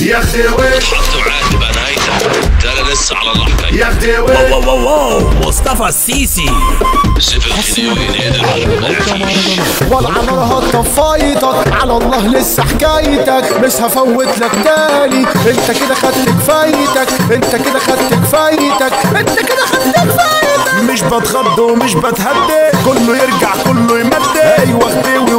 يا خديوي حط معاه تبقى نهايتك ده لسه على الله حكايه يا خديوي واو واو واو مصطفى السيسي. والله نارها طفايتك على الله لسه حكايتك. مش هفوت لك تاني. انت كده خدت كفايتك انت كده خدت كفايتك. انت كده خدت كفايتك. مش بتخض ومش بتهدي كله يرجع كله يمدي. أيوه اختوي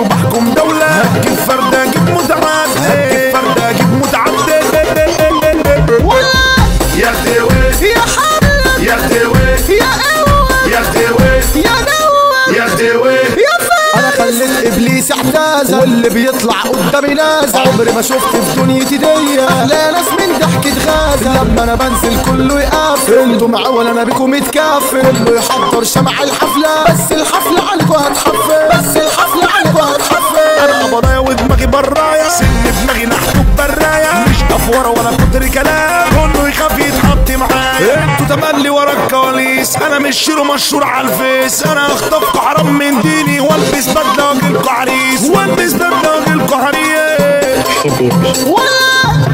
اعتزل واللي بيطلع قدامي نازل. عمري ما شفت في دنيتي دي لا ناس من ضحكة غازة لما أنا بنزل كله يقفل أنتوا معول أنا بيكم يتكافل كله يحضر شمع الحفلة. بس الحفلة عليكوا هتحفل بس الحفلة عليكوا هتحفل أنا قبضايا ودماغي برايا. سن دماغي نحته برايا. مش افوره ولا كتر كلام كله يخاف يتحط معايا. أنتوا تملي ورا الكواليس. أنا مش شيرو مشهور على الفيس. أنا اخطفكوا حرام من ديني. والبس بدلة واجيلكوا بدله واجيلكوا عريس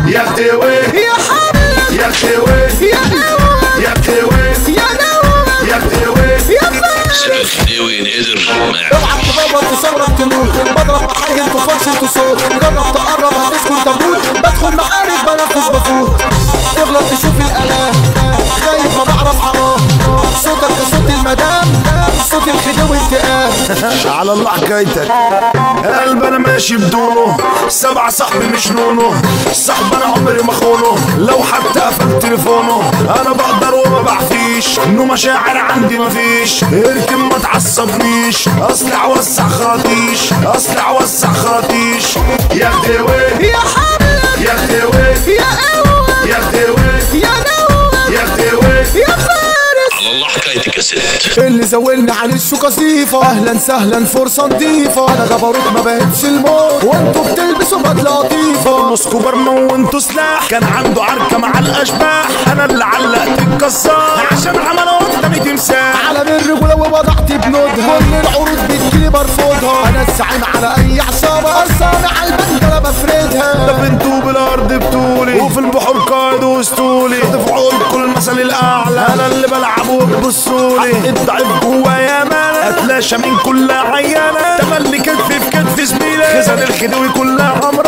يا خديوي يا حمد يا خديوي يا قوة يا خديوي يا نوة يا خديوي يا فارس. سيف الخديوي نقدر اوعى تضرب تصرف تنور. بضرب حاجة أنتوا فرش أنتوا صوت جرب تقرب هتسكن تموت بدخل معارك بنفذ بفوت تغلط تشوف الآلام. خايف ما بعرف حرام صوتك كصوت المدام. صوت الخديوي انتقام على الله حكايتك. قلب أنا ماشي بدونه. سبعة صاحبي مش نونه صاحب أنا عمري ما خونه. لو حتى قفلت تليفونه. أنا بقدر وما بعفيش. إنه مشاعر عندي مفيش اركن ما تعصبنيش. اصلي اوسع خراطيش. اصلي اوسع خراطيش. يا خديوي اللي زولني عن الشوكة صيفة أهلا سهلا فرصة نضيفة أنا جبروت ما بهبش الموت. وأنتوا بتلبسوا بدلة لطيفة نص كوبر وانتوا سلاح. كان عنده عركة مع الأشباح. أنا اللي علقت الكسار عشان عملوا قدامي تمساح على الرجولة ووضعت بنودها. كل العروض بتجيلي برفضها أنا الزعيم على أي عصابة. أصابع على أنا بفردها ده بنتو بالأرض بطولي. وفي البحور قائد واسطولي دفعوا كل المثل الأعلى. أنا بتبصولي الضعيف جوايا مالا أتلاشى من كل عيانة. تملي كتفي في كتف زميلي خزن الخدوي كلها حمراء